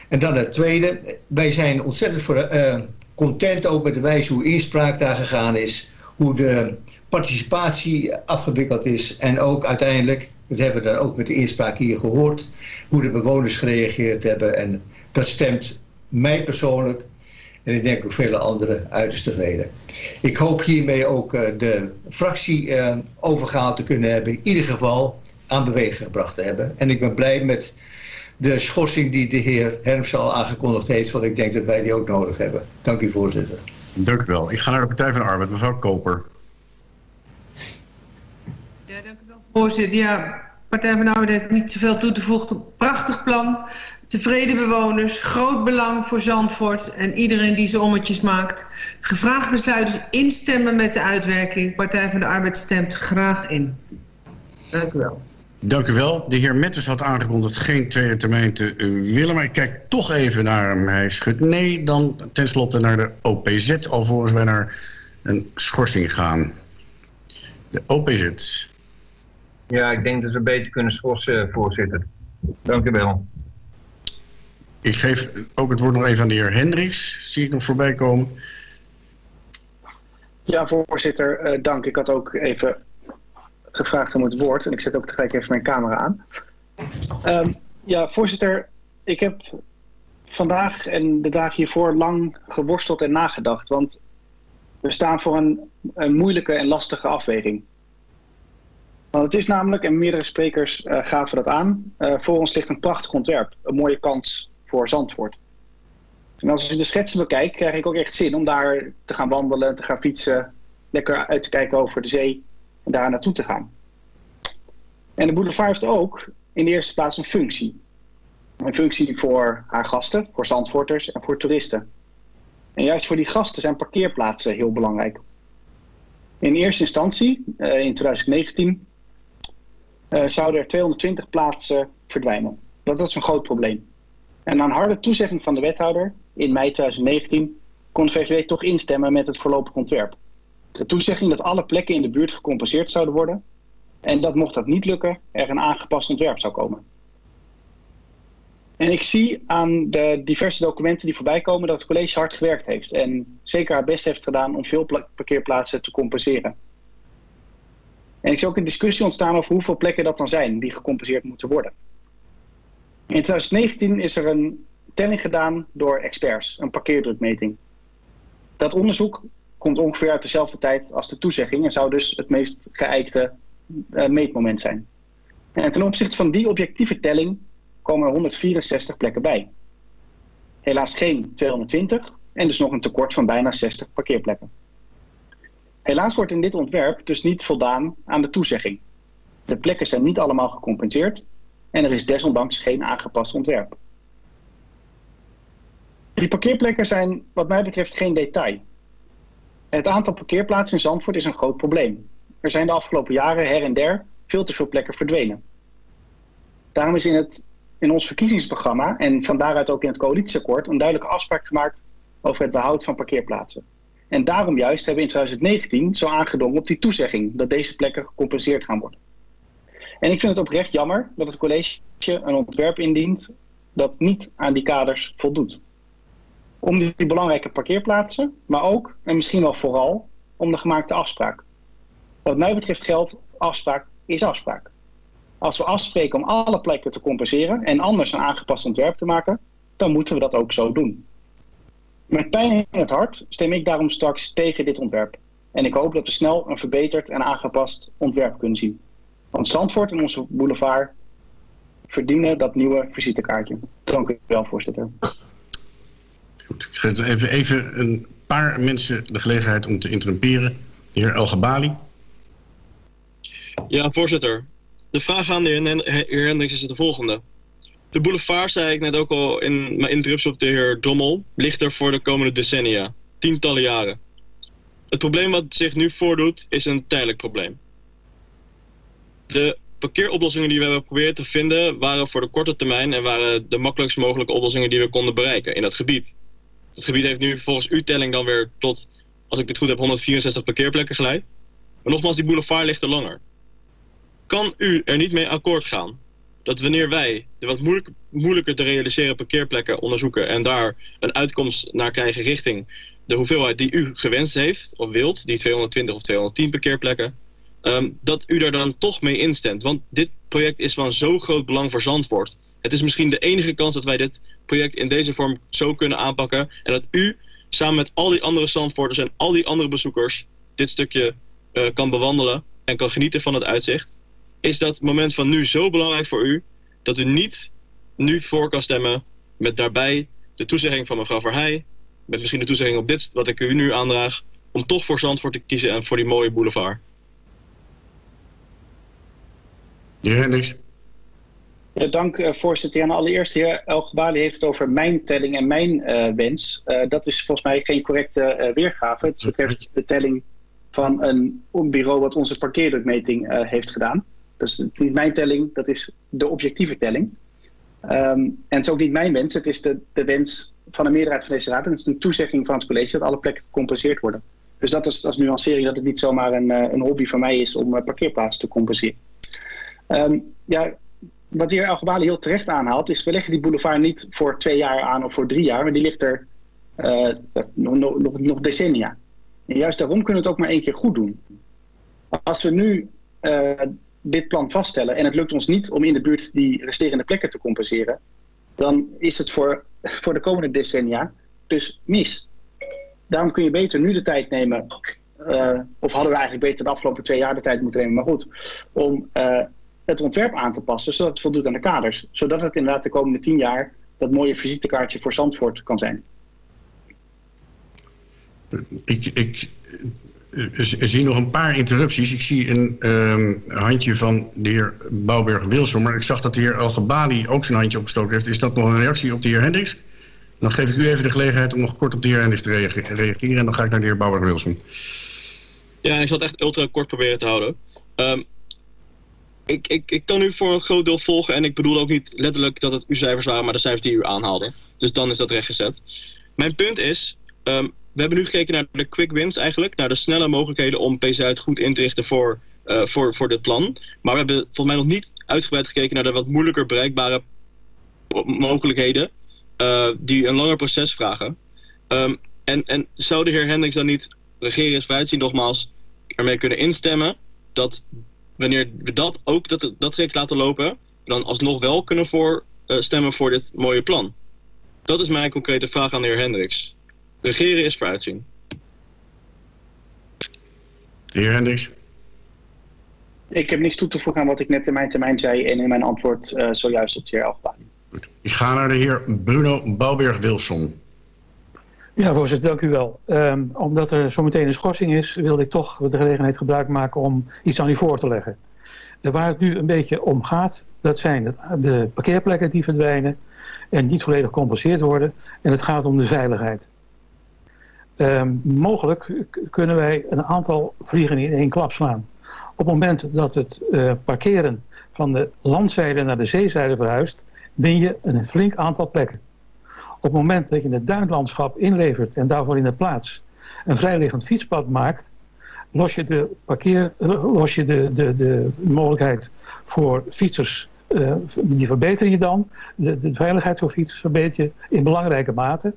En dan het tweede, wij zijn ontzettend voor, uh, content ook met de wijze hoe inspraak daar gegaan is. Hoe de participatie afgewikkeld is. En ook uiteindelijk, dat hebben we ook met de inspraak hier gehoord, hoe de bewoners gereageerd hebben. En dat stemt mij persoonlijk en ik denk ook vele anderen uiterst tevreden. Ik hoop hiermee ook uh, de fractie uh, overgehaald te kunnen hebben. In ieder geval aan beweging gebracht te hebben. En ik ben blij met de schorsing die de heer Hermsen al aangekondigd heeft. Want ik denk dat wij die ook nodig hebben. Dank u voorzitter. Dank u wel. Ik ga naar de Partij van de Arbeid. Mevrouw Koper. Ja, dank u wel voorzitter. Ja, Partij van de Arbeid heeft niet zoveel toe te voegen. Prachtig plan tevreden bewoners, groot belang voor Zandvoort en iedereen die zijn ommetjes maakt. Gevraagd besluiters instemmen met de uitwerking. Partij van de Arbeid stemt graag in. Dank u wel. Dank u wel. De heer Metters had aangekondigd geen tweede termijn te willen. Maar ik kijk toch even naar hem. Hij schudt nee. Dan tenslotte naar de OPZ. Alvorens wij naar een schorsing gaan. De OPZ. Ja, ik denk dat we beter kunnen schorsen, voorzitter. Dank u wel. Ik geef ook het woord nog even aan de heer Hendricks. Zie ik nog voorbij komen. Ja, voorzitter, uh, dank. Ik had ook even gevraagd om het woord. En ik zet ook tegelijk even mijn camera aan. Um, ja, voorzitter, ik heb vandaag en de dagen hiervoor lang geworsteld en nagedacht. Want We staan voor een, een moeilijke en lastige afweging. Want het is namelijk, en meerdere sprekers uh, gaven dat aan, uh, voor ons ligt een prachtig ontwerp. Een mooie kans voor Zandvoort. En als ik de schetsen bekijk, krijg ik ook echt zin om daar te gaan wandelen, te gaan fietsen, lekker uit te kijken over de zee en daar naartoe te gaan. En de boulevard heeft ook in de eerste plaats een functie. Een functie voor haar gasten, voor Zandvoorters en voor toeristen. En juist voor die gasten zijn parkeerplaatsen heel belangrijk. In eerste instantie, uh, in 2019, uh, zouden er 220 plaatsen verdwijnen. Dat, dat is een groot probleem. En een harde toezegging van de wethouder in mei 2019 kon de VVD toch instemmen met het voorlopig ontwerp. De toezegging dat alle plekken in de buurt gecompenseerd zouden worden en dat mocht dat niet lukken, er een aangepast ontwerp zou komen. En ik zie aan de diverse documenten die voorbij komen dat het college hard gewerkt heeft en zeker haar best heeft gedaan om veel parkeerplaatsen te compenseren. En ik zie ook een discussie ontstaan over hoeveel plekken dat dan zijn die gecompenseerd moeten worden. In 2019 is er een telling gedaan door experts, een parkeerdrukmeting. Dat onderzoek komt ongeveer uit dezelfde tijd als de toezegging en zou dus het meest geëikte uh, meetmoment zijn. En ten opzichte van die objectieve telling komen er 164 plekken bij. Helaas geen 220 en dus nog een tekort van bijna 60 parkeerplekken. Helaas wordt in dit ontwerp dus niet voldaan aan de toezegging. De plekken zijn niet allemaal gecompenseerd en er is desondanks geen aangepast ontwerp. Die parkeerplekken zijn wat mij betreft geen detail. Het aantal parkeerplaatsen in Zandvoort is een groot probleem. Er zijn de afgelopen jaren her en der veel te veel plekken verdwenen. Daarom is in, het, in ons verkiezingsprogramma en van daaruit ook in het coalitieakkoord een duidelijke afspraak gemaakt over het behoud van parkeerplaatsen. En daarom juist hebben we in 2019 zo aangedrongen op die toezegging dat deze plekken gecompenseerd gaan worden. En ik vind het oprecht jammer dat het college een ontwerp indient dat niet aan die kaders voldoet. Om die belangrijke parkeerplaatsen, maar ook en misschien wel vooral om de gemaakte afspraak. Wat mij betreft geldt, afspraak is afspraak. Als we afspreken om alle plekken te compenseren en anders een aangepast ontwerp te maken, dan moeten we dat ook zo doen. Met pijn in het hart stem ik daarom straks tegen dit ontwerp. En ik hoop dat we snel een verbeterd en aangepast ontwerp kunnen zien. Want Zandvoort en onze boulevard verdienen dat nieuwe visitekaartje. Dank u wel, voorzitter. Goed, ik geef even, even een paar mensen de gelegenheid om te interrumperen. De heer El Gabali. Ja, voorzitter. De vraag aan de heer Hendricks is de volgende. De boulevard, zei ik net ook al in mijn interruptie op de heer Drommel, ligt er voor de komende decennia, tientallen jaren. Het probleem wat zich nu voordoet is een tijdelijk probleem. De parkeeroplossingen die we hebben geprobeerd te vinden waren voor de korte termijn en waren de makkelijkst mogelijke oplossingen die we konden bereiken in dat gebied. Het gebied heeft nu volgens uw telling dan weer tot, als ik het goed heb, 164 parkeerplekken geleid. Maar nogmaals, die boulevard ligt er langer. Kan u er niet mee akkoord gaan dat wanneer wij de wat moeilijk, moeilijker te realiseren parkeerplekken onderzoeken en daar een uitkomst naar krijgen richting de hoeveelheid die u gewenst heeft of wilt, die 220 of 210 parkeerplekken, um, dat u daar dan toch mee instemt. Want dit project is van zo groot belang voor Zandvoort. Het is misschien de enige kans dat wij dit project in deze vorm zo kunnen aanpakken en dat u samen met al die andere Zandvoorters en al die andere bezoekers dit stukje uh, kan bewandelen en kan genieten van het uitzicht is dat moment van nu zo belangrijk voor u dat u niet nu voor kan stemmen met daarbij de toezegging van mevrouw Verheij, met misschien de toezegging op dit wat ik u nu aandraag, om toch voor Zandvoort te kiezen en voor die mooie boulevard. De heer Hendricks. Ja, dank uh, voorzitter. Ja, allereerst, de heer Elgebali heeft het over mijn telling en mijn uh, wens. Uh, dat is volgens mij geen correcte weergave. Het betreft de telling van een bureau wat onze parkeerdrukmeting heeft gedaan. Dat is niet mijn telling, dat is de objectieve telling. Um, en het is ook niet mijn wens, het is de, de wens van de meerderheid van deze raad. En het is een toezegging van het college dat alle plekken gecompenseerd worden. Dus dat is als nuancering dat het niet zomaar een, een hobby van mij is om parkeerplaatsen te compenseren. Um, ja, wat de heer Algebali heel terecht aanhaalt, is we leggen die boulevard niet voor twee jaar aan of voor drie jaar, maar die ligt er uh, nog, nog, nog, decennia. En juist daarom kunnen we het ook maar één keer goed doen. Als we nu dit plan vaststellen en het lukt ons niet om in de buurt die resterende plekken te compenseren, dan is het voor, (laughs) voor de komende decennia dus mis. daarom kun je beter nu de tijd nemen. eh, of hadden we eigenlijk beter de afgelopen twee jaar de tijd moeten nemen, maar goed. Om eh, het ontwerp aan te passen, zodat het voldoet aan de kaders. Zodat het inderdaad de komende tien jaar dat mooie visitekaartje voor Zandvoort kan zijn. Ik, ik z- zie nog een paar interrupties. Ik zie een ehm, handje van de heer Bouwberg-Wilson, maar ik zag dat de heer Algebali ook zijn handje opgestoken heeft. Is dat nog een reactie op de heer Hendricks? Dan geef ik u even de gelegenheid om nog kort op de heer Hendricks te reage- reageren en dan ga ik naar de heer Bouwberg-Wilson. Ja, ik zal het echt ultra kort proberen te houden. Ehm, ik, ik, ik kan u voor een groot deel volgen en ik bedoel ook niet letterlijk dat het uw cijfers waren, maar de cijfers die u aanhaalde. Dus dan is dat rechtgezet. Mijn punt is, ehm, we hebben nu gekeken naar de quick wins eigenlijk, naar de snelle mogelijkheden om P-Zuid goed in te richten voor, eh, voor, voor dit plan. Maar we hebben volgens mij nog niet uitgebreid gekeken naar de wat moeilijker bereikbare mogelijkheden eh, die een langer proces vragen. Ehm, en, en zou de heer Hendricks dan niet regeren nogmaals ermee kunnen instemmen dat wanneer we dat ook dat, dat traject laten lopen, dan alsnog wel kunnen voor, eh, stemmen voor dit mooie plan? Dat is mijn concrete vraag aan de heer Hendricks. Regeren is vooruitzien. De heer Hendricks. Ik heb niks toe te voegen aan wat ik net in mijn termijn zei en in mijn antwoord eh, zojuist op de heer Algebali. Ik ga naar de heer Bruno Bouwberg-Wilson. Ja, voorzitter, dank u wel. Ehm, omdat er zometeen een schorsing is, wilde ik toch de gelegenheid gebruik maken om iets aan u voor te leggen. Eh, waar het nu een beetje om gaat, dat zijn de parkeerplekken die verdwijnen en niet volledig gecompenseerd worden. En het gaat om de veiligheid. Ehm, mogelijk kunnen wij een aantal vliegen in één klap slaan. Op het moment dat het eh, parkeren van de landzijde naar de zeezijde verhuist, win je een flink aantal plekken. Op het moment dat je het duinlandschap inlevert en daarvoor in de plaats een vrijliggend fietspad maakt, los je de, parkeer, eh, los je de, de, de mogelijkheid voor fietsers, eh, die verbeter je dan. De, de veiligheid voor fietsers verbeter je in belangrijke mate.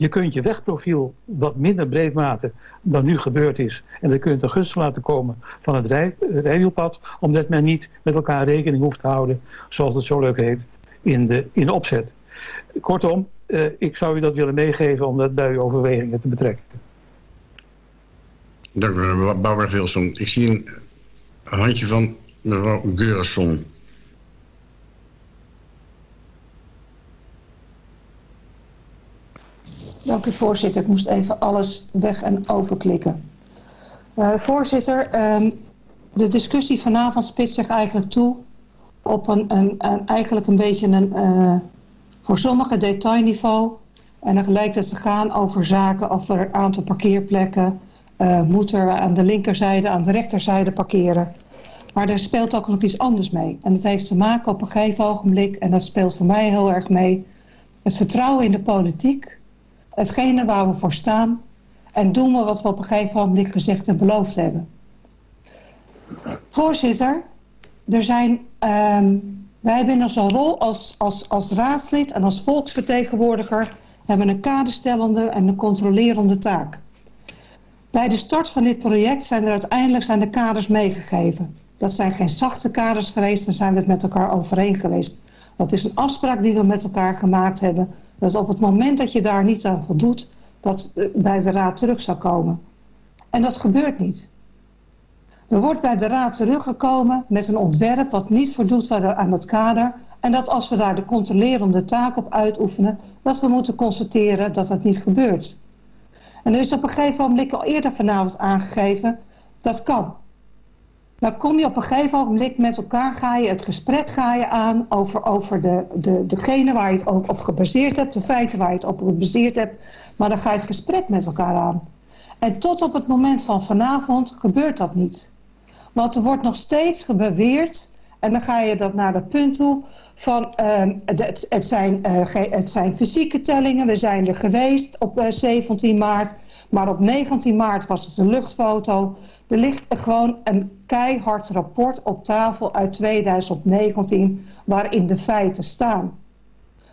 Je kunt je wegprofiel wat minder breed maken dan nu gebeurd is. En dan kun je ten gunste laten komen van het rij, rijwielpad, omdat men niet met elkaar rekening hoeft te houden, zoals het zo leuk heet, in de, in de opzet. Kortom, eh, ik zou u dat willen meegeven om dat bij uw overwegingen te betrekken. Dank u, meneer Bouwberg-Wilson. Ik zie een handje van mevrouw Geurisson. Dank u voorzitter. Ik moest even alles weg en openklikken. Uh, voorzitter, um, de discussie vanavond spitst zich eigenlijk toe op een, een, een eigenlijk een beetje een uh, voor sommigen detailniveau. En dan lijkt het te gaan over zaken, over een aantal parkeerplekken. Uh, moet er aan de linkerzijde, aan de rechterzijde parkeren. Maar er speelt ook nog iets anders mee. En dat heeft te maken op een gegeven ogenblik, en dat speelt voor mij heel erg mee, het vertrouwen in de politiek hetgene waar we voor staan en doen we wat we op een gegeven moment gezegd en beloofd hebben. Voorzitter, er zijn, um, wij hebben in onze rol als, als, als raadslid en als volksvertegenwoordiger hebben een kaderstellende en een controlerende taak. Bij de start van dit project zijn er uiteindelijk zijn de kaders meegegeven. Dat zijn geen zachte kaders geweest, daar zijn we het met elkaar overeen geweest. Dat is een afspraak die we met elkaar gemaakt hebben dat op het moment dat je daar niet aan voldoet, dat bij de raad terug zou komen. En dat gebeurt niet. Er wordt bij de raad teruggekomen met een ontwerp wat niet voldoet aan het kader. En dat als we daar de controlerende taak op uitoefenen, dat we moeten constateren dat dat niet gebeurt. En er is op een gegeven moment al eerder vanavond aangegeven, dat kan. Dan kom je op een gegeven moment met elkaar, ga je het gesprek ga je aan over, over de, de, degene waar je het ook op gebaseerd hebt, de feiten waar je het op gebaseerd hebt. Maar dan ga je het gesprek met elkaar aan. En tot op het moment van vanavond gebeurt dat niet. Want er wordt nog steeds gebeweerd, en dan ga je dat naar dat punt toe, van um, het, het, zijn, uh, het zijn fysieke tellingen, we zijn er geweest op uh, 17 maart, maar op 19 maart was het een luchtfoto. Er ligt gewoon een keihard rapport op tafel uit 2019 waarin de feiten staan.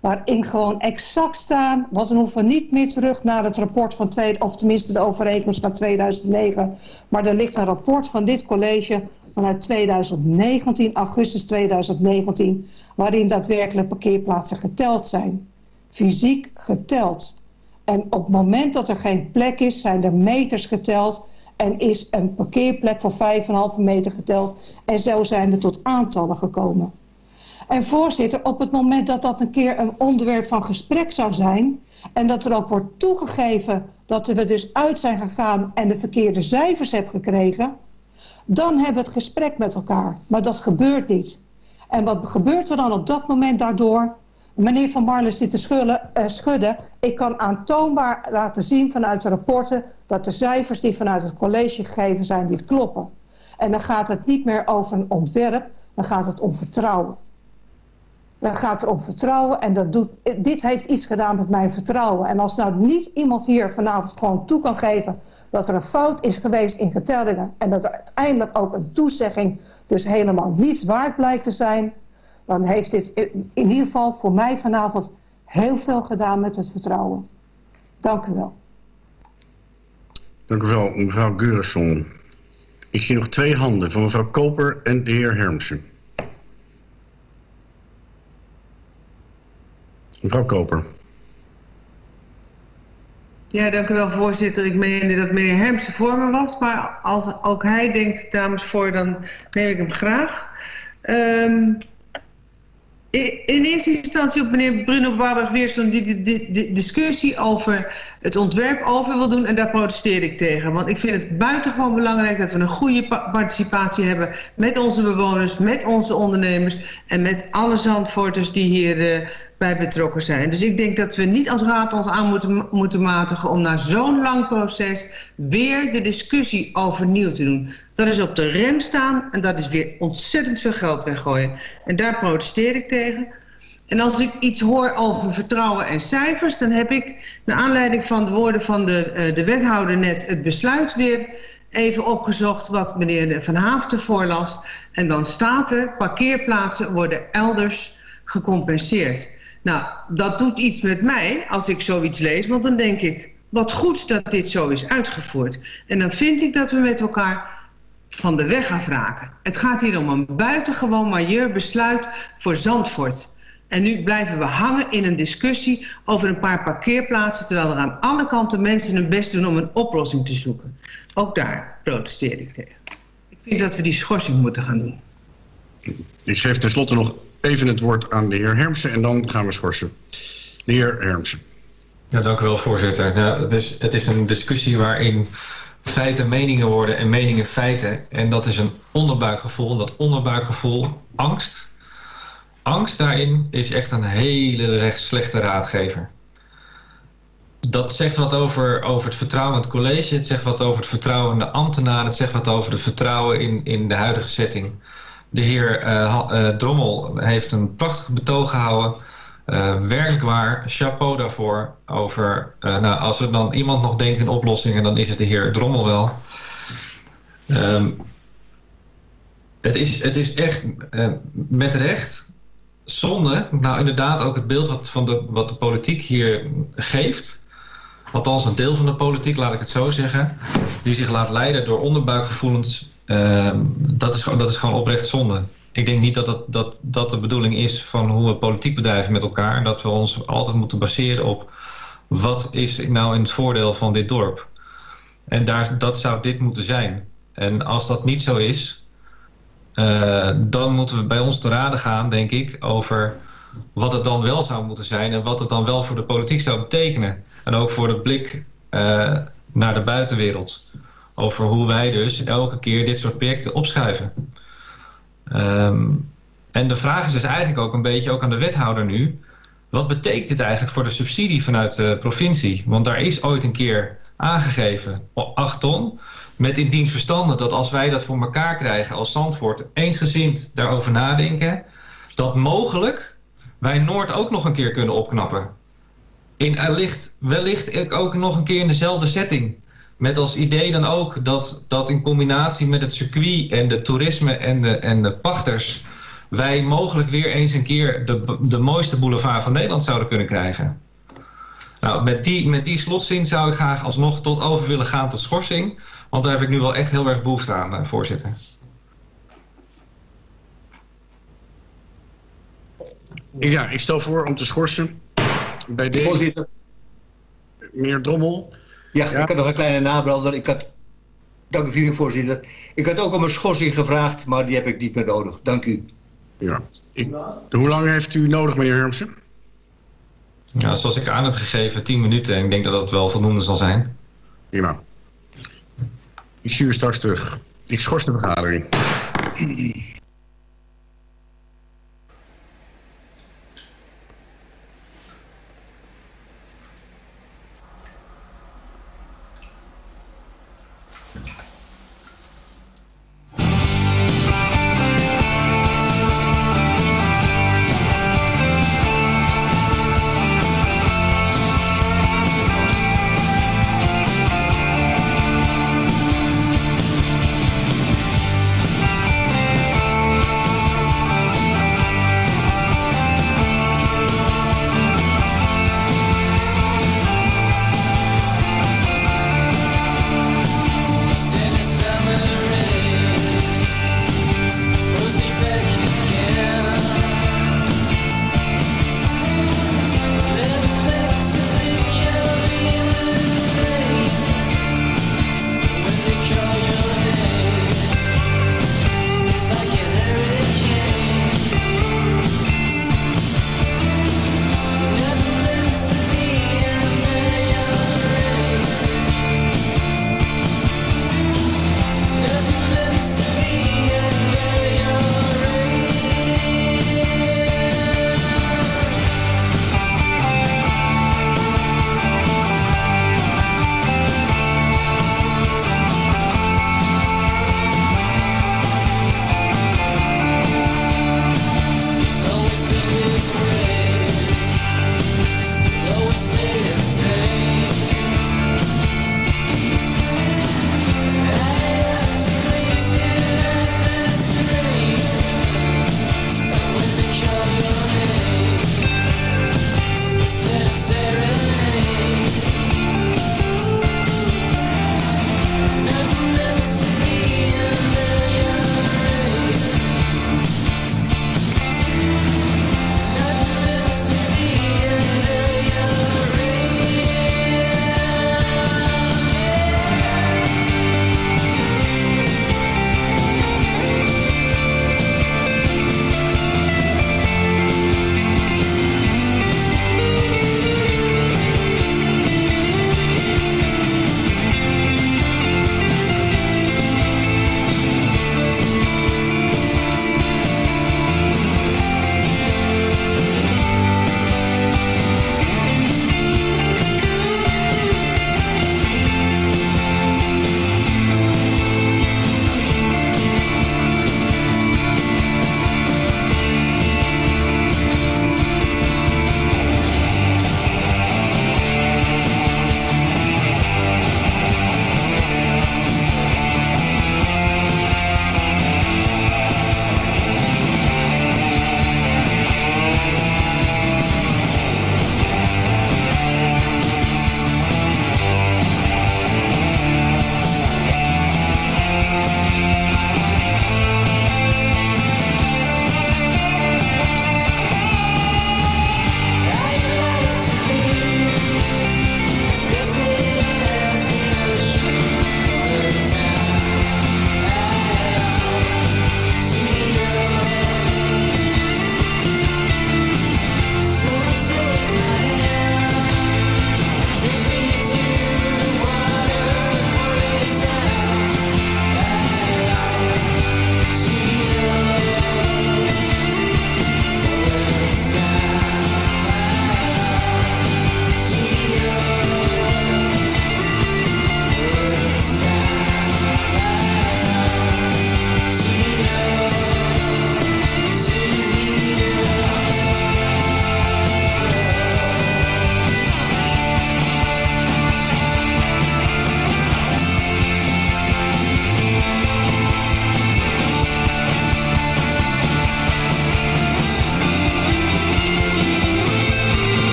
Waarin gewoon exact staan, want we hoeven niet meer terug naar het rapport van, twee, of tenminste de overeenkomst van 2009. Maar er ligt een rapport van dit college vanuit 2019, augustus 2019, waarin daadwerkelijk parkeerplaatsen geteld zijn. Fysiek geteld. En op het moment dat er geen plek is, zijn er meters geteld en is een parkeerplek voor 5,5 meter geteld. En zo zijn we tot aantallen gekomen. En voorzitter, op het moment dat dat een keer een onderwerp van gesprek zou zijn... en dat er ook wordt toegegeven dat we dus uit zijn gegaan en de verkeerde cijfers hebben gekregen... dan hebben we het gesprek met elkaar. Maar dat gebeurt niet. En wat gebeurt er dan op dat moment daardoor? Meneer Van Marlen zit te schudden, uh, schudden. Ik kan aantoonbaar laten zien vanuit de rapporten... dat de cijfers die vanuit het college gegeven zijn, niet kloppen. En dan gaat het niet meer over een ontwerp, dan gaat het om vertrouwen. Dan gaat het om vertrouwen en dat doet, dit heeft iets gedaan met mijn vertrouwen. En als nou niet iemand hier vanavond gewoon toe kan geven dat er een fout is geweest in getellingen... en dat uiteindelijk ook een toezegging dus helemaal niets waard blijkt te zijn... dan heeft dit in ieder geval voor mij vanavond heel veel gedaan met het vertrouwen. Dank u wel. Dank u wel, mevrouw Geurisson. Ik zie nog twee handen van mevrouw Koper en de heer Hermsen. Mevrouw Koper. Ja, dank u wel, voorzitter. Ik meende dat meneer Hermsen voor me was, maar als ook hij denkt, dames voor, dan neem ik hem graag. Um, in eerste instantie op meneer Bruno Barberg-Weerstond die de, de, discussie over het ontwerp over wil doen. En daar protesteer ik tegen. Want ik vind het buitengewoon belangrijk dat we een goede participatie hebben met onze bewoners, met onze ondernemers en met alle zandvoorters die hier uh, bij betrokken zijn. Dus ik denk dat we niet als raad ons aan moeten, moeten matigen om na zo'n lang proces weer de discussie overnieuw te doen. Dat is op de rem staan en dat is weer ontzettend veel geld weggooien. En daar protesteer ik tegen. En als ik iets hoor over vertrouwen en cijfers... dan heb ik, naar aanleiding van de woorden van de, uh, de wethouder net... het besluit weer even opgezocht wat meneer Van Haafden voorlas. En dan staat er, parkeerplaatsen worden elders gecompenseerd. Nou, dat doet iets met mij als ik zoiets lees. Want dan denk ik, wat goed dat dit zo is uitgevoerd. En dan vind ik dat we met elkaar van de weg afraken. Het gaat hier om een buitengewoon majeur besluit voor Zandvoort. En nu blijven we hangen in een discussie over een paar parkeerplaatsen... terwijl er aan alle kanten mensen hun best doen om een oplossing te zoeken. Ook daar protesteer ik tegen. Ik vind dat we die schorsing moeten gaan doen. Ik geef tenslotte nog even het woord aan de heer Hermsen en dan gaan we schorsen. De heer Hermsen. Ja, dank u wel, voorzitter. Nou, het, is, het is een discussie waarin feiten meningen worden en meningen feiten. En dat is een onderbuikgevoel. Dat onderbuikgevoel, angst. Angst daarin is echt een hele slechte raadgever. Dat zegt wat over, over het vertrouwen in het college. Het zegt wat over het vertrouwen in de ambtenaren. Het zegt wat over het vertrouwen in, in de huidige setting. De heer uh, uh, Drommel heeft een prachtig betoog gehouden. Uh, werkelijk waar, chapeau daarvoor. Over, nou, als er dan iemand nog denkt in oplossingen, dan is het de heer Drommel wel. Um, het, is, het is echt met recht zonde. Nou, inderdaad ook het beeld wat, van de, wat de politiek hier geeft. Althans, een deel van de politiek, laat ik het zo zeggen. Die zich laat leiden door onderbuikgevoelens. dat, is, dat is gewoon oprecht zonde ik denk niet dat dat, dat dat de bedoeling is van hoe we politiek bedrijven met elkaar. Dat we ons altijd moeten baseren op wat is nou in het voordeel van dit dorp. En daar, dat zou dit moeten zijn. En als dat niet zo is, uh, dan moeten we bij ons te raden gaan, denk ik, over wat het dan wel zou moeten zijn en wat het dan wel voor de politiek zou betekenen. En ook voor de blik uh, naar de buitenwereld. Over hoe wij dus elke keer dit soort projecten opschuiven. Um, en de vraag is dus eigenlijk ook een beetje ook aan de wethouder nu. Wat betekent dit eigenlijk voor de subsidie vanuit de provincie? Want daar is ooit een keer aangegeven op 8 ton. Met in dienst verstande dat als wij dat voor elkaar krijgen als Zandvoort eensgezind daarover nadenken. Dat mogelijk wij Noord ook nog een keer kunnen opknappen. In wellicht, wellicht ook nog een keer in dezelfde setting. Met als idee dan ook dat, dat in combinatie met het circuit en de toerisme en de, en de pachters... wij mogelijk weer eens een keer de, de mooiste boulevard van Nederland zouden kunnen krijgen. Nou, met die, met die slotzin zou ik graag alsnog tot over willen gaan tot schorsing. Want daar heb ik nu wel echt heel erg behoefte aan, eh, voorzitter. Ja, ik stel voor om te schorsen. Bij deze... Voorzitter. meneer Drommel. Ja, ik had nog een kleine nabrander. Ik had, dank u vriendelijk voorzitter. Ik had ook om een schorsing gevraagd, maar die heb ik niet meer nodig. Dank u. Ja. Ik, hoe lang heeft u nodig, meneer Hermsen? Ja, zoals ik aan heb gegeven, 10 minuten. En ik denk dat dat wel voldoende zal zijn. Prima. Ik zie u straks terug. Ik schors de vergadering.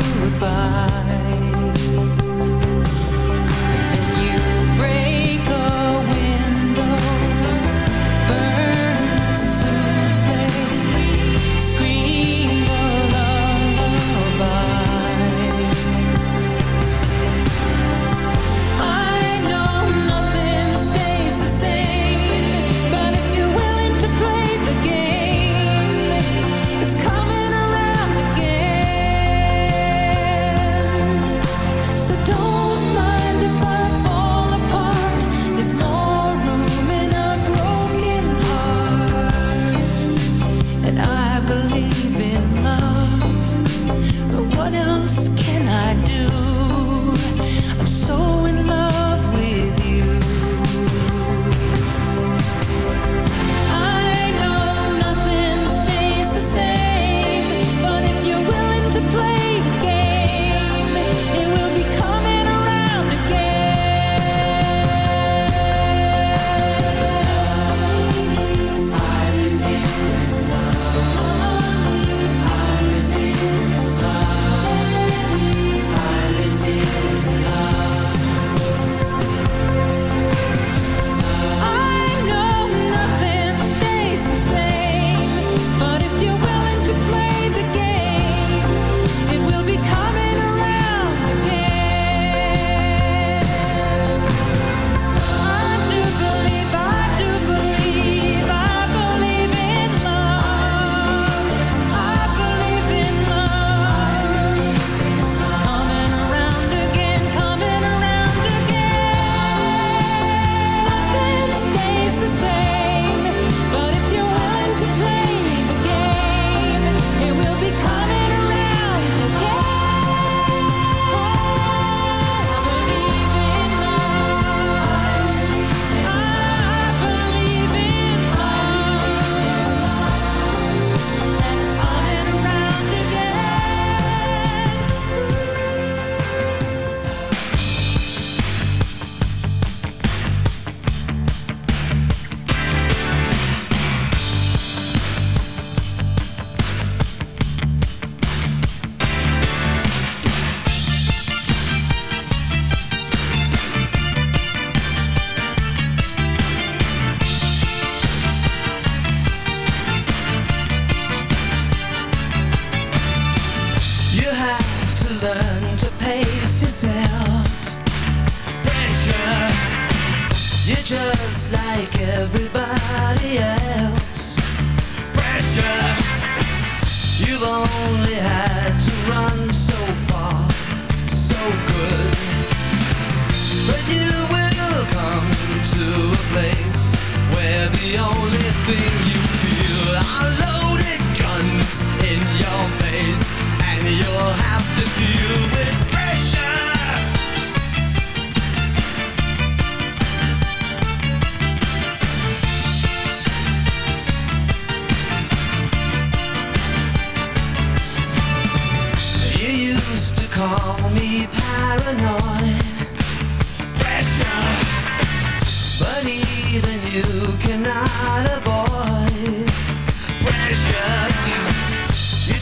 goodbye.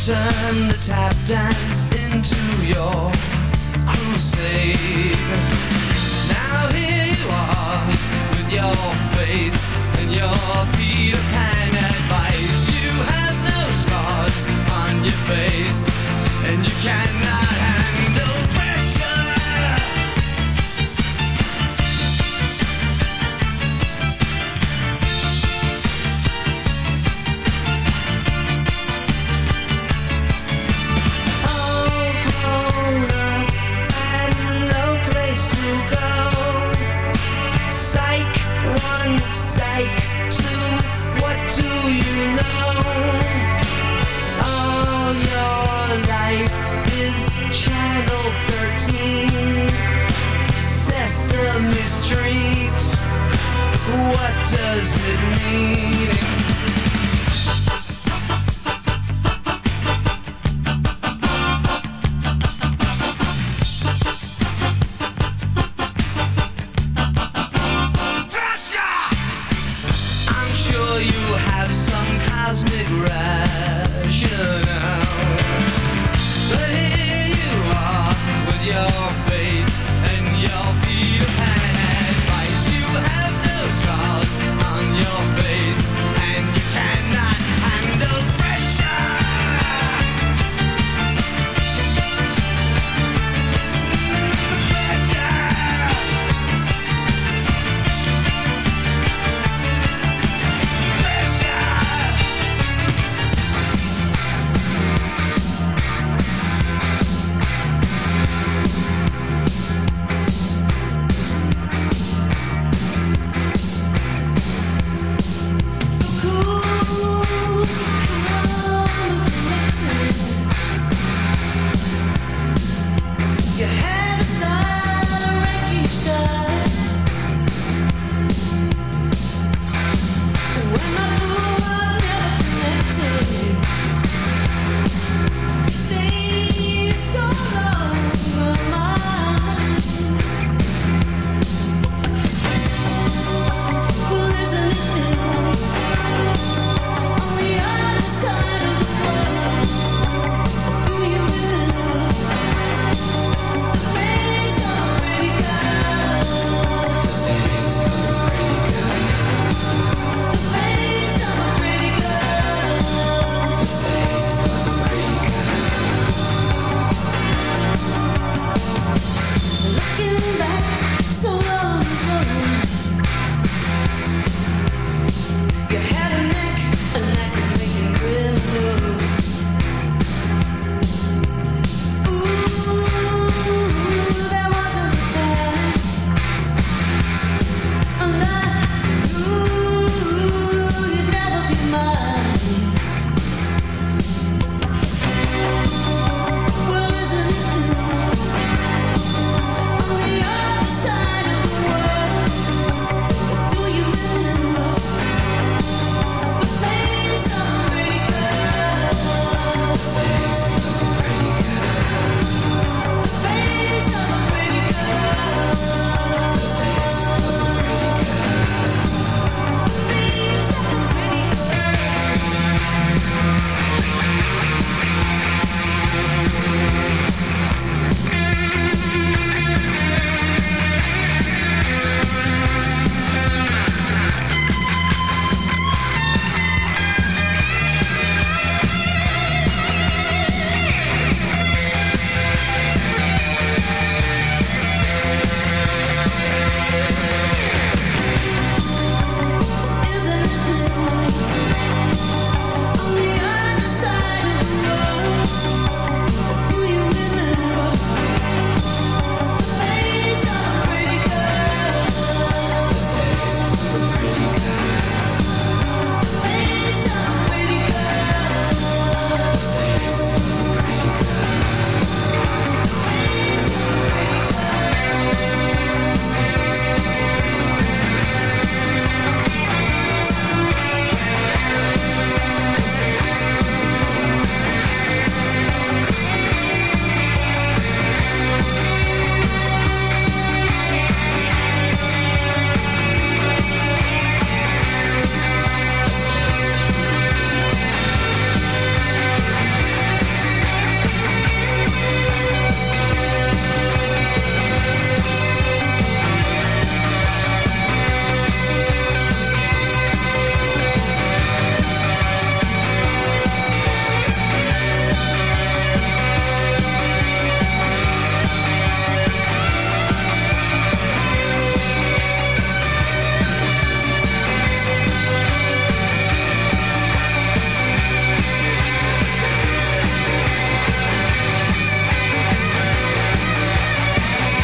turn the tap dance into your crusade. Now here you are with your faith and your Peter Pan advice. You have no scars on your face, and you cannot handle. at me.